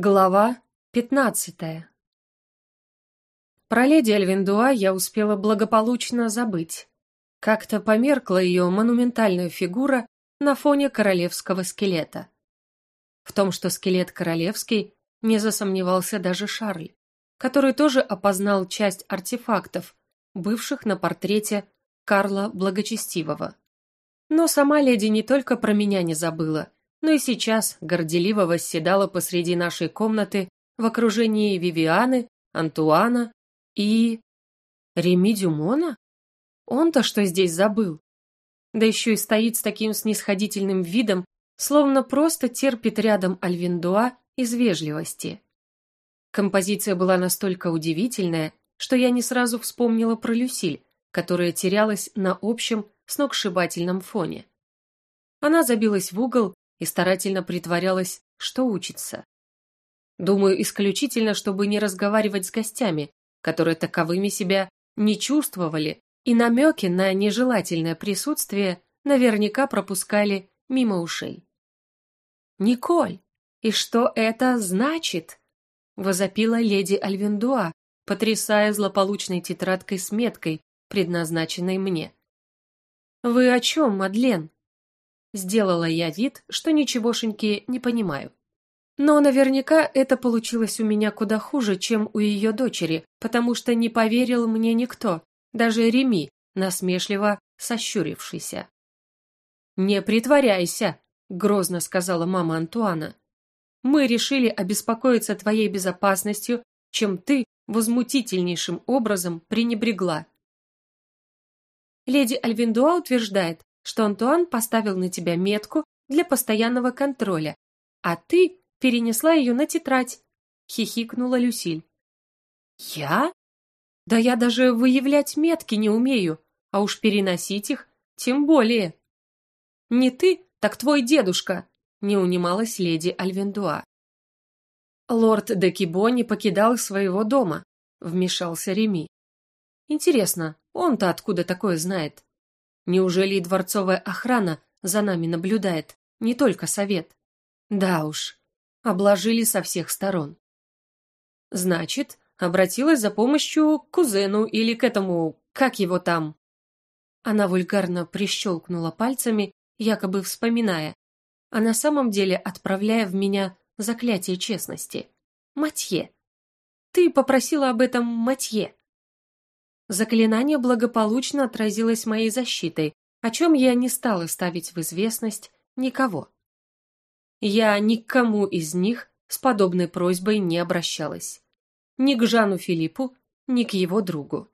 Глава пятнадцатая Про леди Альвиндуа я успела благополучно забыть. Как-то померкла ее монументальная фигура на фоне королевского скелета. В том, что скелет королевский, не засомневался даже Шарль, который тоже опознал часть артефактов, бывших на портрете Карла Благочестивого. Но сама леди не только про меня не забыла – но и сейчас горделиво восседала посреди нашей комнаты в окружении Вивианы, Антуана и... Реми Дюмона? Он-то что здесь забыл? Да еще и стоит с таким снисходительным видом, словно просто терпит рядом Альвиндуа из вежливости. Композиция была настолько удивительная, что я не сразу вспомнила про Люсиль, которая терялась на общем сногсшибательном фоне. Она забилась в угол и старательно притворялась, что учится. Думаю, исключительно, чтобы не разговаривать с гостями, которые таковыми себя не чувствовали, и намеки на нежелательное присутствие наверняка пропускали мимо ушей. «Николь, и что это значит?» – возопила леди Альвендуа, потрясая злополучной тетрадкой с меткой, предназначенной мне. «Вы о чем, Мадлен?» Сделала я вид, что ничегошеньки не понимаю. Но наверняка это получилось у меня куда хуже, чем у ее дочери, потому что не поверил мне никто, даже Реми, насмешливо сощурившийся. «Не притворяйся», — грозно сказала мама Антуана. «Мы решили обеспокоиться твоей безопасностью, чем ты возмутительнейшим образом пренебрегла». Леди Альвиндуа утверждает, что Антуан поставил на тебя метку для постоянного контроля, а ты перенесла ее на тетрадь», — хихикнула Люсиль. «Я? Да я даже выявлять метки не умею, а уж переносить их тем более». «Не ты, так твой дедушка», — не унималась леди Альвендуа. «Лорд де Кибо не покидал своего дома», — вмешался Реми. «Интересно, он-то откуда такое знает?» Неужели и дворцовая охрана за нами наблюдает, не только совет? Да уж, обложили со всех сторон. Значит, обратилась за помощью к кузену или к этому, как его там? Она вульгарно прищелкнула пальцами, якобы вспоминая, а на самом деле отправляя в меня заклятие честности. Матье. Ты попросила об этом Матье. Заклинание благополучно отразилось моей защитой, о чем я не стала ставить в известность никого. Я ни к кому из них с подобной просьбой не обращалась. Ни к Жану Филиппу, ни к его другу.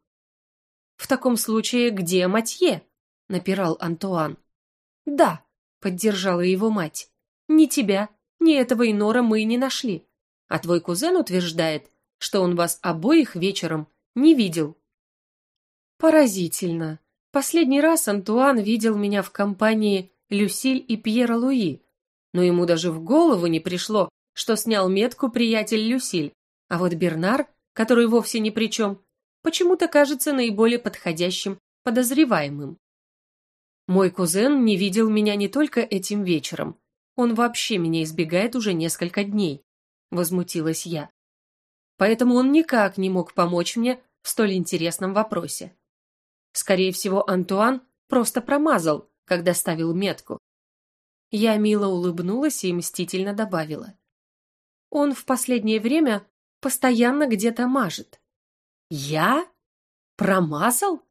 «В таком случае где Матье?» – напирал Антуан. «Да», – поддержала его мать. «Ни тебя, ни этого Инора мы не нашли. А твой кузен утверждает, что он вас обоих вечером не видел». Поразительно. Последний раз Антуан видел меня в компании Люсиль и Пьера Луи, но ему даже в голову не пришло, что снял метку приятель Люсиль, а вот Бернар, который вовсе ни при чем, почему-то кажется наиболее подходящим подозреваемым. Мой кузен не видел меня не только этим вечером, он вообще меня избегает уже несколько дней, возмутилась я. Поэтому он никак не мог помочь мне в столь интересном вопросе. Скорее всего, Антуан просто промазал, когда ставил метку. Я мило улыбнулась и мстительно добавила. Он в последнее время постоянно где-то мажет. Я? Промазал?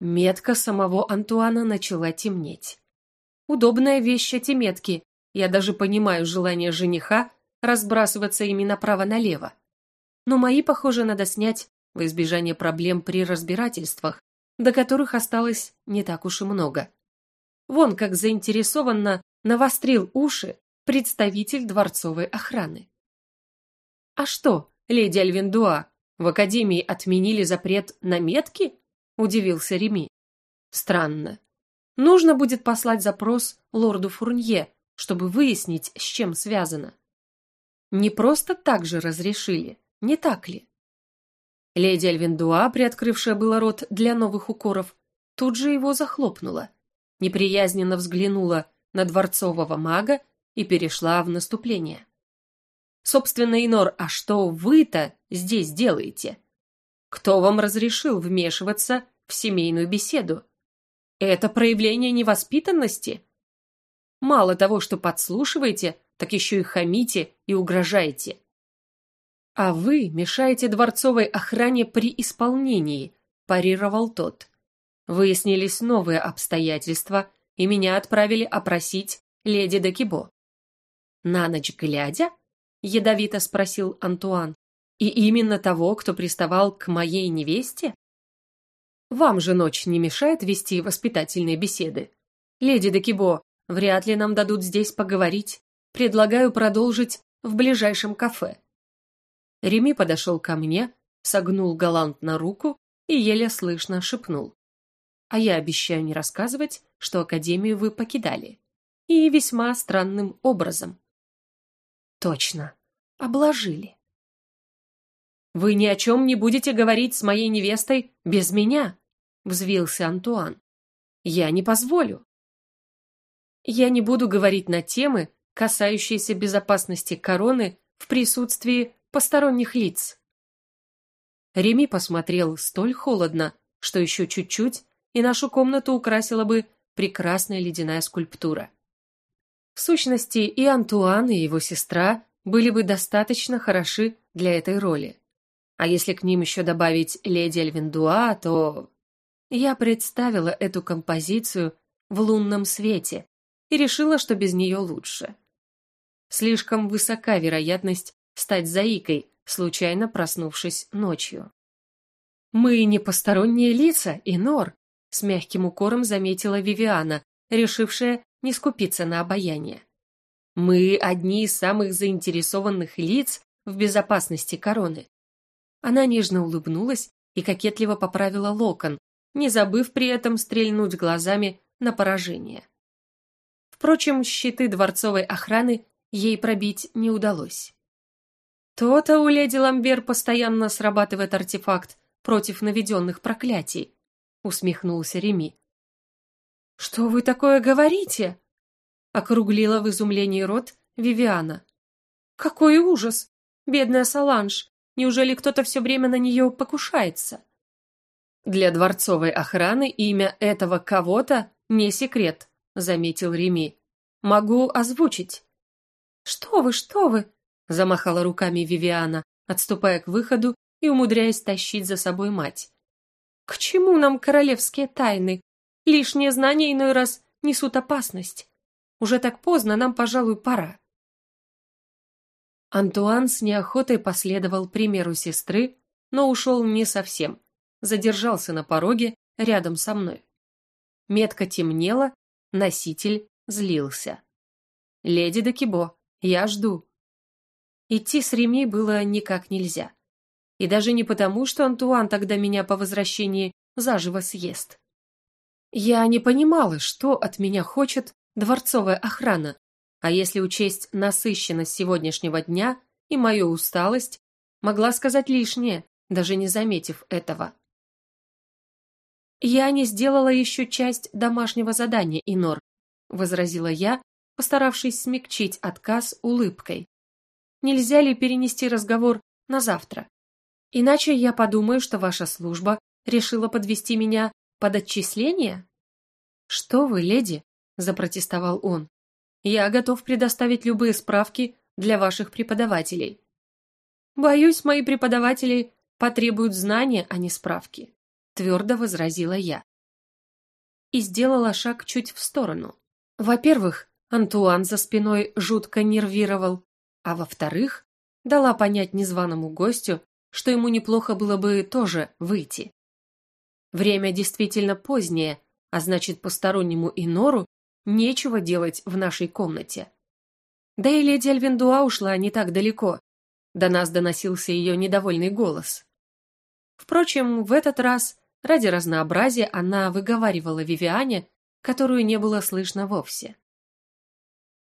Метка самого Антуана начала темнеть. Удобная вещь эти метки. Я даже понимаю желание жениха разбрасываться ими направо-налево. Но мои, похоже, надо снять в избежание проблем при разбирательствах, до которых осталось не так уж и много. Вон как заинтересованно навострил уши представитель дворцовой охраны. «А что, леди Альвендуа, в Академии отменили запрет на метки?» – удивился Реми. «Странно. Нужно будет послать запрос лорду Фурнье, чтобы выяснить, с чем связано. Не просто так же разрешили, не так ли?» Леди Альвиндуа, приоткрывшая было рот для новых укоров, тут же его захлопнула, неприязненно взглянула на дворцового мага и перешла в наступление. Собственно, Инор, а что вы-то здесь делаете? Кто вам разрешил вмешиваться в семейную беседу? Это проявление невоспитанности? Мало того, что подслушиваете, так еще и хамите и угрожаете. А вы мешаете дворцовой охране при исполнении, парировал тот. Выяснились новые обстоятельства, и меня отправили опросить леди Декибо. «На ночь глядя?» — ядовито спросил Антуан. «И именно того, кто приставал к моей невесте?» «Вам же ночь не мешает вести воспитательные беседы? Леди Декибо, вряд ли нам дадут здесь поговорить. Предлагаю продолжить в ближайшем кафе». Реми подошел ко мне, согнул галантно руку и еле слышно шепнул. «А я обещаю не рассказывать, что Академию вы покидали. И весьма странным образом». «Точно, обложили». «Вы ни о чем не будете говорить с моей невестой без меня», — взвился Антуан. «Я не позволю». «Я не буду говорить на темы, касающиеся безопасности короны в присутствии посторонних лиц. Реми посмотрел столь холодно, что еще чуть-чуть, и нашу комнату украсила бы прекрасная ледяная скульптура. В сущности, и Антуан, и его сестра были бы достаточно хороши для этой роли. А если к ним еще добавить леди Альвиндуа, то... Я представила эту композицию в лунном свете и решила, что без нее лучше. Слишком высока вероятность стать заикой, случайно проснувшись ночью. «Мы не посторонние лица, Инор», — с мягким укором заметила Вивиана, решившая не скупиться на обаяние. «Мы одни из самых заинтересованных лиц в безопасности короны». Она нежно улыбнулась и кокетливо поправила локон, не забыв при этом стрельнуть глазами на поражение. Впрочем, щиты дворцовой охраны ей пробить не удалось. То-то у леди Ламбер постоянно срабатывает артефакт против наведенных проклятий, усмехнулся Реми. Что вы такое говорите? округлила в изумлении рот Вивиана. Какой ужас! Бедная Саланж, неужели кто-то все время на нее покушается? Для дворцовой охраны имя этого кого-то не секрет, заметил Реми. Могу озвучить. Что вы, что вы? Замахала руками Вивиана, отступая к выходу и умудряясь тащить за собой мать. К чему нам королевские тайны? Лишние знания иной раз несут опасность. Уже так поздно, нам, пожалуй, пора. Антуан с неохотой последовал примеру сестры, но ушел не совсем. Задержался на пороге рядом со мной. Метка темнела, носитель злился. «Леди Декибо, я жду», Идти с Реми было никак нельзя. И даже не потому, что Антуан тогда меня по возвращении заживо съест. Я не понимала, что от меня хочет дворцовая охрана, а если учесть насыщенность сегодняшнего дня и мою усталость, могла сказать лишнее, даже не заметив этого. «Я не сделала еще часть домашнего задания, Инор», — возразила я, постаравшись смягчить отказ улыбкой нельзя ли перенести разговор на завтра. Иначе я подумаю, что ваша служба решила подвести меня под отчисление. Что вы, леди, запротестовал он. Я готов предоставить любые справки для ваших преподавателей. Боюсь, мои преподаватели потребуют знания, а не справки, твердо возразила я. И сделала шаг чуть в сторону. Во-первых, Антуан за спиной жутко нервировал, а во-вторых, дала понять незваному гостю, что ему неплохо было бы тоже выйти. Время действительно позднее, а значит, постороннему инору нечего делать в нашей комнате. Да и леди Альвиндуа ушла не так далеко. До нас доносился ее недовольный голос. Впрочем, в этот раз, ради разнообразия, она выговаривала Вивиане, которую не было слышно вовсе.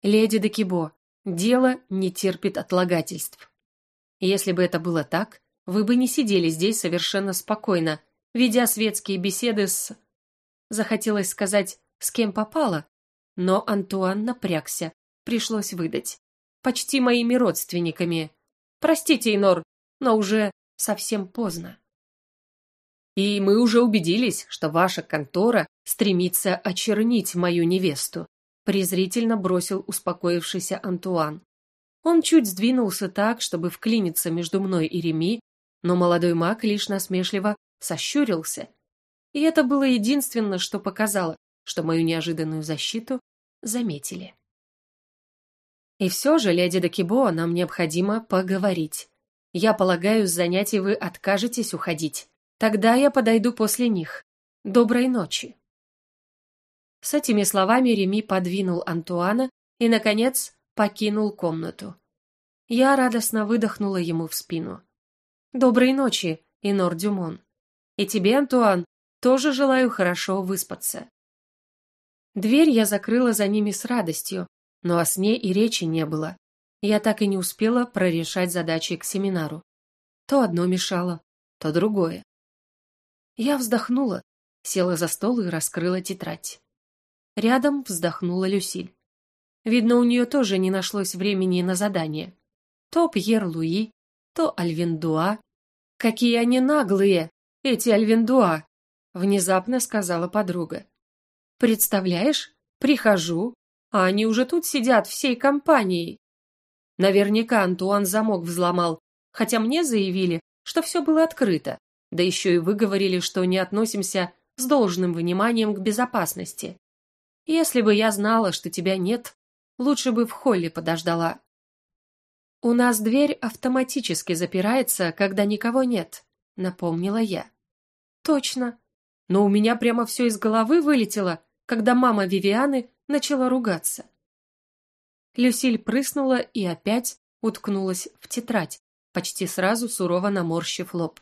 «Леди Декибо, Дело не терпит отлагательств. Если бы это было так, вы бы не сидели здесь совершенно спокойно, ведя светские беседы с... Захотелось сказать, с кем попало, но Антуан напрягся, пришлось выдать. почти моими родственниками. Простите, Инор, но уже совсем поздно. И мы уже убедились, что ваша контора стремится очернить мою невесту, презрительно бросил успокоившийся Антуан. Он чуть сдвинулся так, чтобы вклиниться между мной и Реми, но молодой маг лишь насмешливо сощурился. И это было единственное, что показало, что мою неожиданную защиту заметили. И все же, леди Декибо, нам необходимо поговорить. Я полагаю, с занятий вы откажетесь уходить. Тогда я подойду после них. Доброй ночи. С этими словами Реми подвинул Антуана и, наконец, покинул комнату. Я радостно выдохнула ему в спину. «Доброй ночи, Инор Дюмон. И тебе, Антуан, тоже желаю хорошо выспаться». Дверь я закрыла за ними с радостью, но о сне и речи не было. Я так и не успела прорешать задачи к семинару. То одно мешало, то другое. Я вздохнула, села за стол и раскрыла тетрадь. Рядом вздохнула Люсиль. Видно, у нее тоже не нашлось времени на задание. То Пьер Луи, то Альвиндуа. Какие они наглые, эти Альвиндуа, внезапно сказала подруга. Представляешь, прихожу, а они уже тут сидят всей компанией. Наверняка Антуан замок взломал, хотя мне заявили, что все было открыто, да еще и вы говорили, что не относимся с должным вниманием к безопасности. Если бы я знала, что тебя нет, лучше бы в холле подождала. У нас дверь автоматически запирается, когда никого нет, напомнила я. Точно. Но у меня прямо все из головы вылетело, когда мама Вивианы начала ругаться. Люсиль прыснула и опять уткнулась в тетрадь, почти сразу сурово наморщив лоб.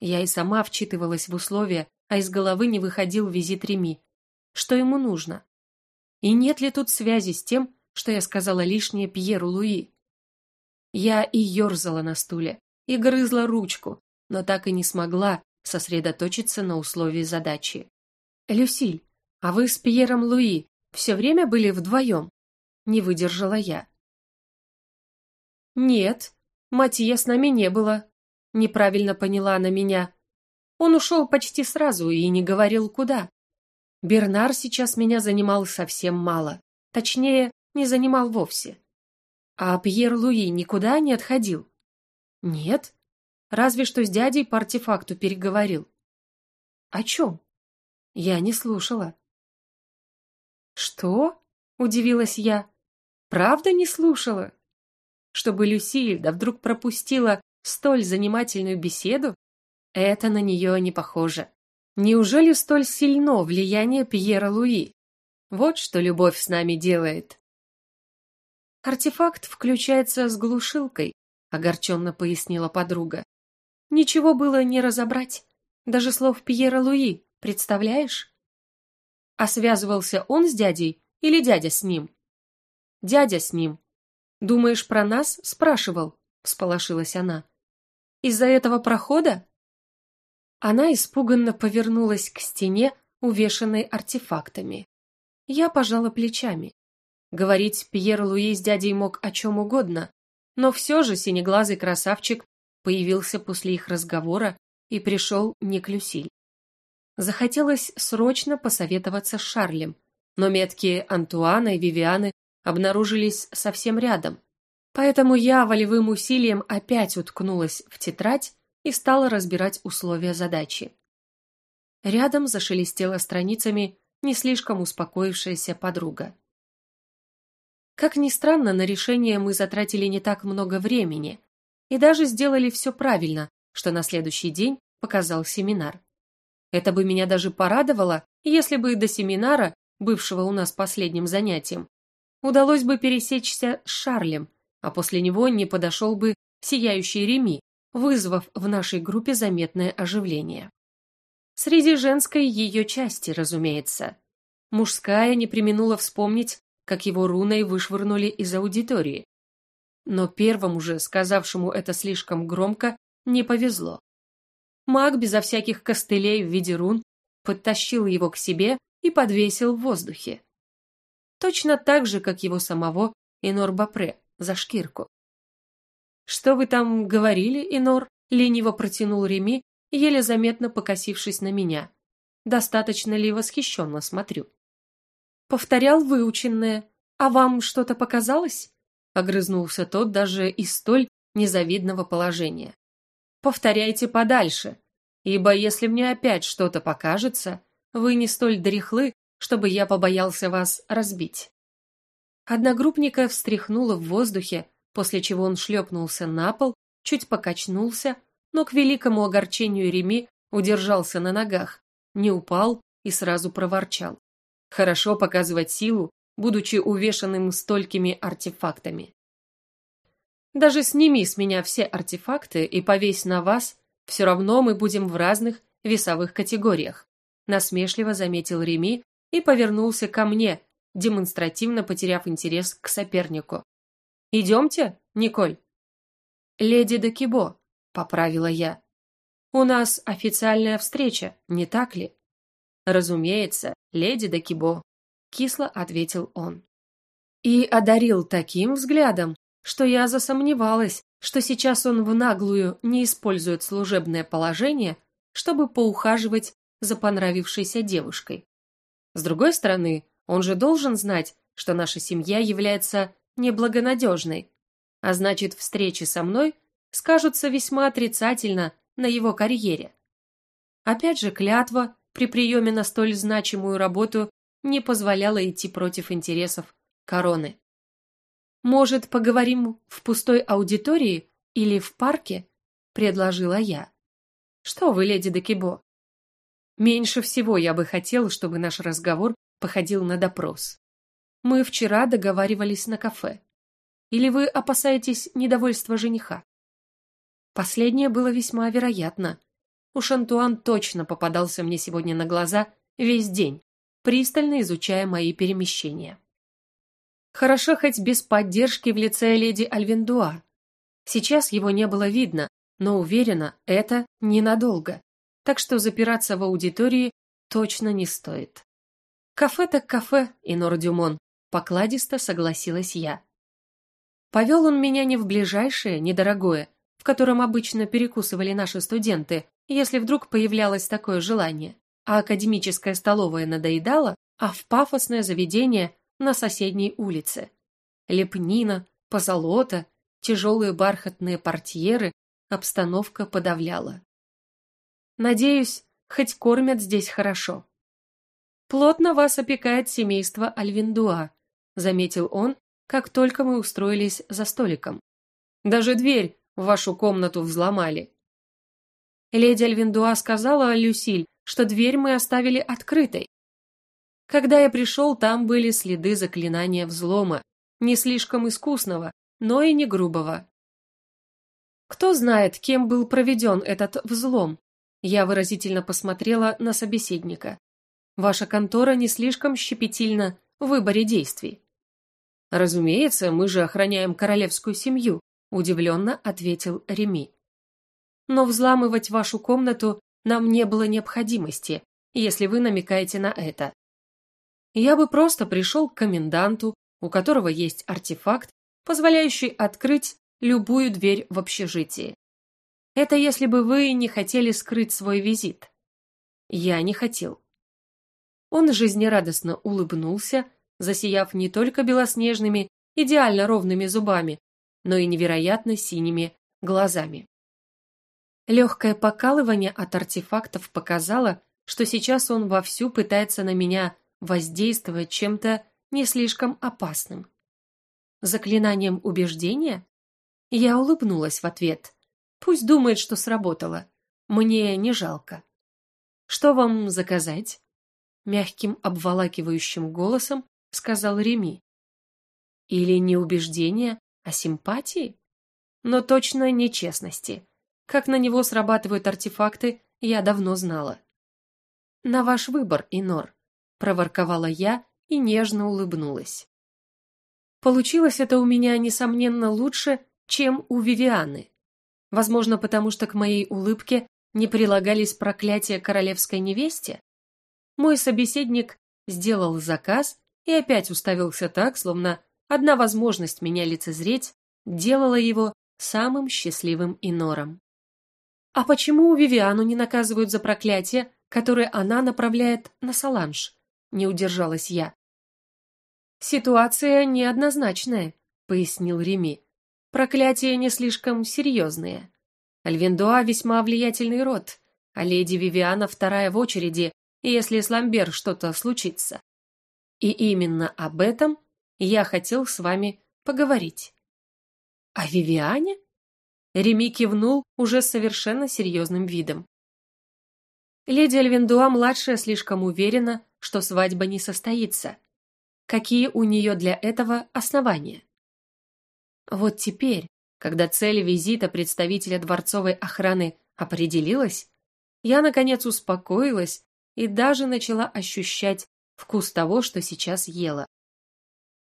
Я и сама вчитывалась в условия, а из головы не выходил визит Реми. Что ему нужно? И нет ли тут связи с тем, что я сказала лишнее Пьеру Луи? Я и ерзала на стуле, и грызла ручку, но так и не смогла сосредоточиться на условии задачи. «Люсиль, а вы с Пьером Луи все время были вдвоем?» Не выдержала я. «Нет, Матье с нами не было», — неправильно поняла она меня. «Он ушел почти сразу и не говорил, куда. Бернар сейчас меня занимал совсем мало. Точнее, не занимал вовсе. А Пьер Луи никуда не отходил? Нет. Разве что с дядей по артефакту переговорил. О чем? Я не слушала. «Что?» – удивилась я. «Правда не слушала?» Чтобы Люсильда вдруг пропустила столь занимательную беседу? Это на нее не похоже. Неужели столь сильно влияние Пьера Луи? Вот что любовь с нами делает. Артефакт включается с глушилкой, огорченно пояснила подруга. Ничего было не разобрать. Даже слов Пьера Луи, представляешь? А связывался он с дядей или дядя с ним? Дядя с ним. Думаешь, про нас спрашивал? Всполошилась она. Из-за этого прохода? Она испуганно повернулась к стене, увешанной артефактами. Я пожала плечами. Говорить Пьер Луи с дядей мог о чем угодно, но все же синеглазый красавчик появился после их разговора и пришел не к Люсиль. Захотелось срочно посоветоваться с Шарлем, но метки Антуана и Вивианы обнаружились совсем рядом. Поэтому я волевым усилием опять уткнулась в тетрадь и стала разбирать условия задачи. Рядом зашелестела страницами не слишком успокоившаяся подруга. Как ни странно, на решение мы затратили не так много времени и даже сделали все правильно, что на следующий день показал семинар. Это бы меня даже порадовало, если бы до семинара, бывшего у нас последним занятием, удалось бы пересечься с Шарлем, а после него не подошел бы сияющий Реми, вызвав в нашей группе заметное оживление. Среди женской ее части, разумеется. Мужская не применула вспомнить, как его руной вышвырнули из аудитории. Но первому же, сказавшему это слишком громко, не повезло. Маг безо всяких костылей в виде рун подтащил его к себе и подвесил в воздухе. Точно так же, как его самого Энор Бапре, за шкирку. «Что вы там говорили, Инор?» — лениво протянул Реми, еле заметно покосившись на меня. «Достаточно ли восхищенно смотрю?» «Повторял выученное. А вам что-то показалось?» — огрызнулся тот даже из столь незавидного положения. «Повторяйте подальше, ибо если мне опять что-то покажется, вы не столь дряхлы, чтобы я побоялся вас разбить». Одногруппника встряхнуло в воздухе, после чего он шлепнулся на пол, чуть покачнулся, но к великому огорчению Реми удержался на ногах, не упал и сразу проворчал. Хорошо показывать силу, будучи увешанным столькими артефактами. Даже сними с меня все артефакты и повесь на вас, все равно мы будем в разных весовых категориях, насмешливо заметил Реми и повернулся ко мне, демонстративно потеряв интерес к сопернику. «Идемте, Николь?» «Леди Декибо», — поправила я. «У нас официальная встреча, не так ли?» «Разумеется, леди Декибо», — кисло ответил он. И одарил таким взглядом, что я засомневалась, что сейчас он в наглую не использует служебное положение, чтобы поухаживать за понравившейся девушкой. С другой стороны, он же должен знать, что наша семья является неблагонадежной, а значит, встречи со мной скажутся весьма отрицательно на его карьере. Опять же, клятва при приеме на столь значимую работу не позволяла идти против интересов короны. «Может, поговорим в пустой аудитории или в парке?» – предложила я. «Что вы, леди Декибо?» «Меньше всего я бы хотел, чтобы наш разговор походил на допрос. Мы вчера договаривались на кафе. Или вы опасаетесь недовольства жениха? Последнее было весьма вероятно. Уж Антуан точно попадался мне сегодня на глаза весь день, пристально изучая мои перемещения. Хорошо хоть без поддержки в лице леди Альвендуа. Сейчас его не было видно, но уверена, это ненадолго. Так что запираться в аудитории точно не стоит. Кафе так кафе, Инор Дюмон, покладисто согласилась я. Повел он меня не в ближайшее, недорогое, в котором обычно перекусывали наши студенты, если вдруг появлялось такое желание, а академическая столовая надоедала, а в пафосное заведение на соседней улице. Лепнина, позолота, тяжелые бархатные портьеры, обстановка подавляла. Надеюсь, хоть кормят здесь хорошо. «Плотно вас опекает семейство Альвиндуа», — заметил он, как только мы устроились за столиком. «Даже дверь в вашу комнату взломали». Леди Альвиндуа сказала Люсиль, что дверь мы оставили открытой. Когда я пришел, там были следы заклинания взлома, не слишком искусного, но и не грубого. Кто знает, кем был проведен этот взлом? Я выразительно посмотрела на собеседника. Ваша контора не слишком щепетильна в выборе действий. Разумеется, мы же охраняем королевскую семью, удивленно ответил Реми. Но взламывать вашу комнату нам не было необходимости, если вы намекаете на это. Я бы просто пришел к коменданту, у которого есть артефакт, позволяющий открыть любую дверь в общежитии. Это если бы вы не хотели скрыть свой визит. Я не хотел. Он жизнерадостно улыбнулся, засияв не только белоснежными, идеально ровными зубами, но и невероятно синими глазами. Легкое покалывание от артефактов показало, что сейчас он вовсю пытается на меня воздействовать чем-то не слишком опасным. Заклинанием убеждения? Я улыбнулась в ответ. Пусть думает, что сработало. Мне не жалко. Что вам заказать? мягким обволакивающим голосом сказал Реми. Или не убеждение, а симпатии? Но точно не честности. Как на него срабатывают артефакты, я давно знала. «На ваш выбор, Инор», — проворковала я и нежно улыбнулась. Получилось это у меня, несомненно, лучше, чем у Вивианы. Возможно, потому что к моей улыбке не прилагались проклятия королевской невесте? Мой собеседник сделал заказ и опять уставился так, словно одна возможность меня лицезреть делала его самым счастливым инором. А почему Вивиану не наказывают за проклятие, которое она направляет на Саланж? Не удержалась я. Ситуация неоднозначная, пояснил Реми. Проклятия не слишком серьезные. Альвендуа весьма влиятельный род, а леди Вивиана вторая в очереди, если с Ламбер что-то случится. И именно об этом я хотел с вами поговорить. О Вивиане? Реми кивнул уже совершенно серьезным видом. Леди Альвендуа-младшая слишком уверена, что свадьба не состоится. Какие у нее для этого основания? Вот теперь, когда цель визита представителя дворцовой охраны определилась, я, наконец, успокоилась и даже начала ощущать вкус того, что сейчас ела.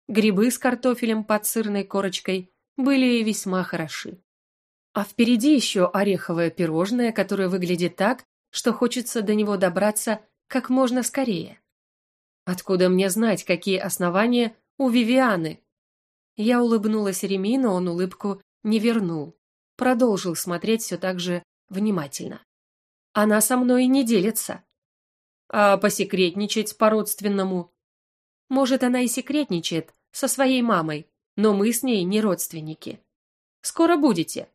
Грибы с картофелем под сырной корочкой были весьма хороши. А впереди еще ореховое пирожное, которое выглядит так, что хочется до него добраться как можно скорее. Откуда мне знать, какие основания у Вивианы? Я улыбнулась Реми, но он улыбку не вернул. Продолжил смотреть все так же внимательно. Она со мной не делится. А посекретничать по-родственному? Может, она и секретничает со своей мамой, но мы с ней не родственники. Скоро будете.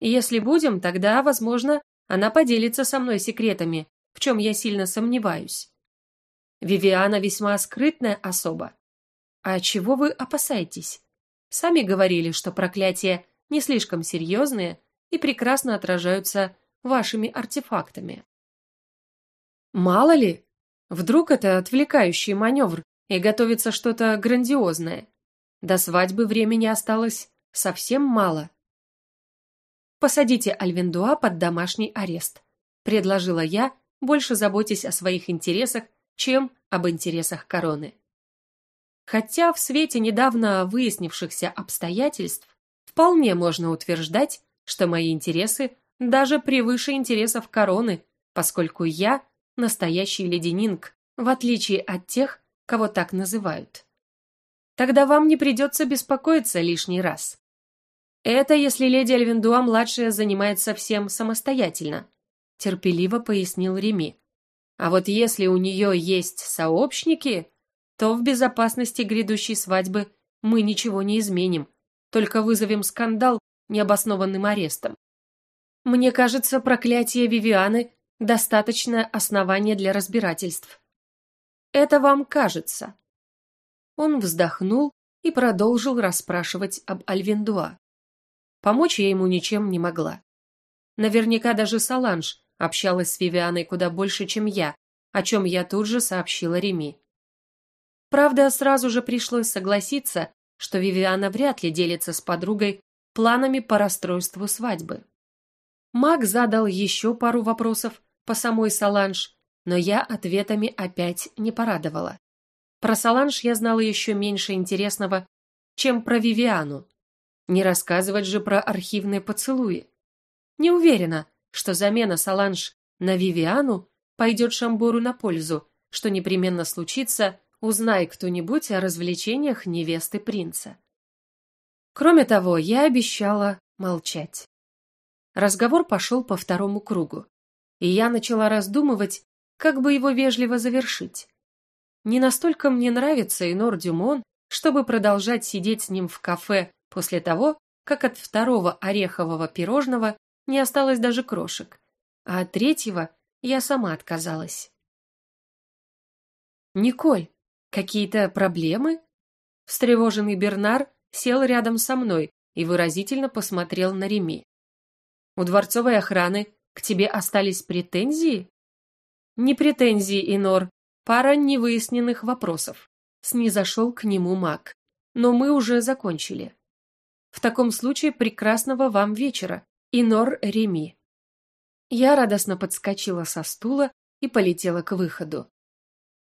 Если будем, тогда, возможно, она поделится со мной секретами, в чем я сильно сомневаюсь. Вивиана весьма скрытная особа. А чего вы опасаетесь? Сами говорили, что проклятия не слишком серьезные и прекрасно отражаются вашими артефактами. Мало ли, вдруг это отвлекающий маневр и готовится что-то грандиозное. До свадьбы времени осталось совсем мало. «Посадите Альвендуа под домашний арест», – предложила я, больше заботясь о своих интересах, чем об интересах короны. Хотя в свете недавно выяснившихся обстоятельств вполне можно утверждать, что мои интересы даже превыше интересов короны, поскольку я настоящий леденинг, в отличие от тех, кого так называют. Тогда вам не придется беспокоиться лишний раз. Это если леди Альвендуа-младшая занимается всем самостоятельно, терпеливо пояснил Реми. А вот если у нее есть сообщники, то в безопасности грядущей свадьбы мы ничего не изменим, только вызовем скандал необоснованным арестом. Мне кажется, проклятие Вивианы – достаточное основание для разбирательств. Это вам кажется. Он вздохнул и продолжил расспрашивать об Альвендуа. Помочь я ему ничем не могла. Наверняка даже Саланж общалась с Вивианой куда больше, чем я, о чем я тут же сообщила Реми. Правда, сразу же пришлось согласиться, что Вивиана вряд ли делится с подругой планами по расстройству свадьбы. Маг задал еще пару вопросов по самой Саланж, но я ответами опять не порадовала. Про Саланж я знала еще меньше интересного, чем про Вивиану. Не рассказывать же про архивные поцелуи. Не уверена, что замена Саланж на Вивиану пойдет Шамбору на пользу, что непременно случится, узнай кто-нибудь о развлечениях невесты принца. Кроме того, я обещала молчать. Разговор пошел по второму кругу, и я начала раздумывать, как бы его вежливо завершить. Не настолько мне нравится Инор Дюмон, чтобы продолжать сидеть с ним в кафе после того, как от второго орехового пирожного не осталось даже крошек, а от третьего я сама отказалась. «Николь, какие-то проблемы?» Встревоженный Бернар сел рядом со мной и выразительно посмотрел на Реми. «У дворцовой охраны к тебе остались претензии?» «Не претензии, Инор, пара невыясненных вопросов», снизошел к нему маг. «Но мы уже закончили. В таком случае прекрасного вам вечера, Инор Реми. Я радостно подскочила со стула и полетела к выходу.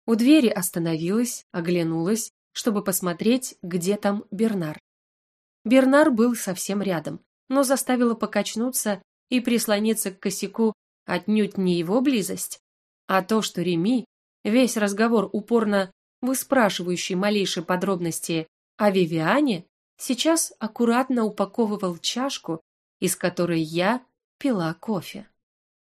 У двери остановилась, оглянулась, чтобы посмотреть, где там Бернар. Бернар был совсем рядом, но заставила покачнуться и прислониться к косяку отнюдь не его близость, а то, что Реми, весь разговор упорно выспрашивающий малейшие подробности а Вивиане сейчас аккуратно упаковывал чашку, из которой я пила кофе.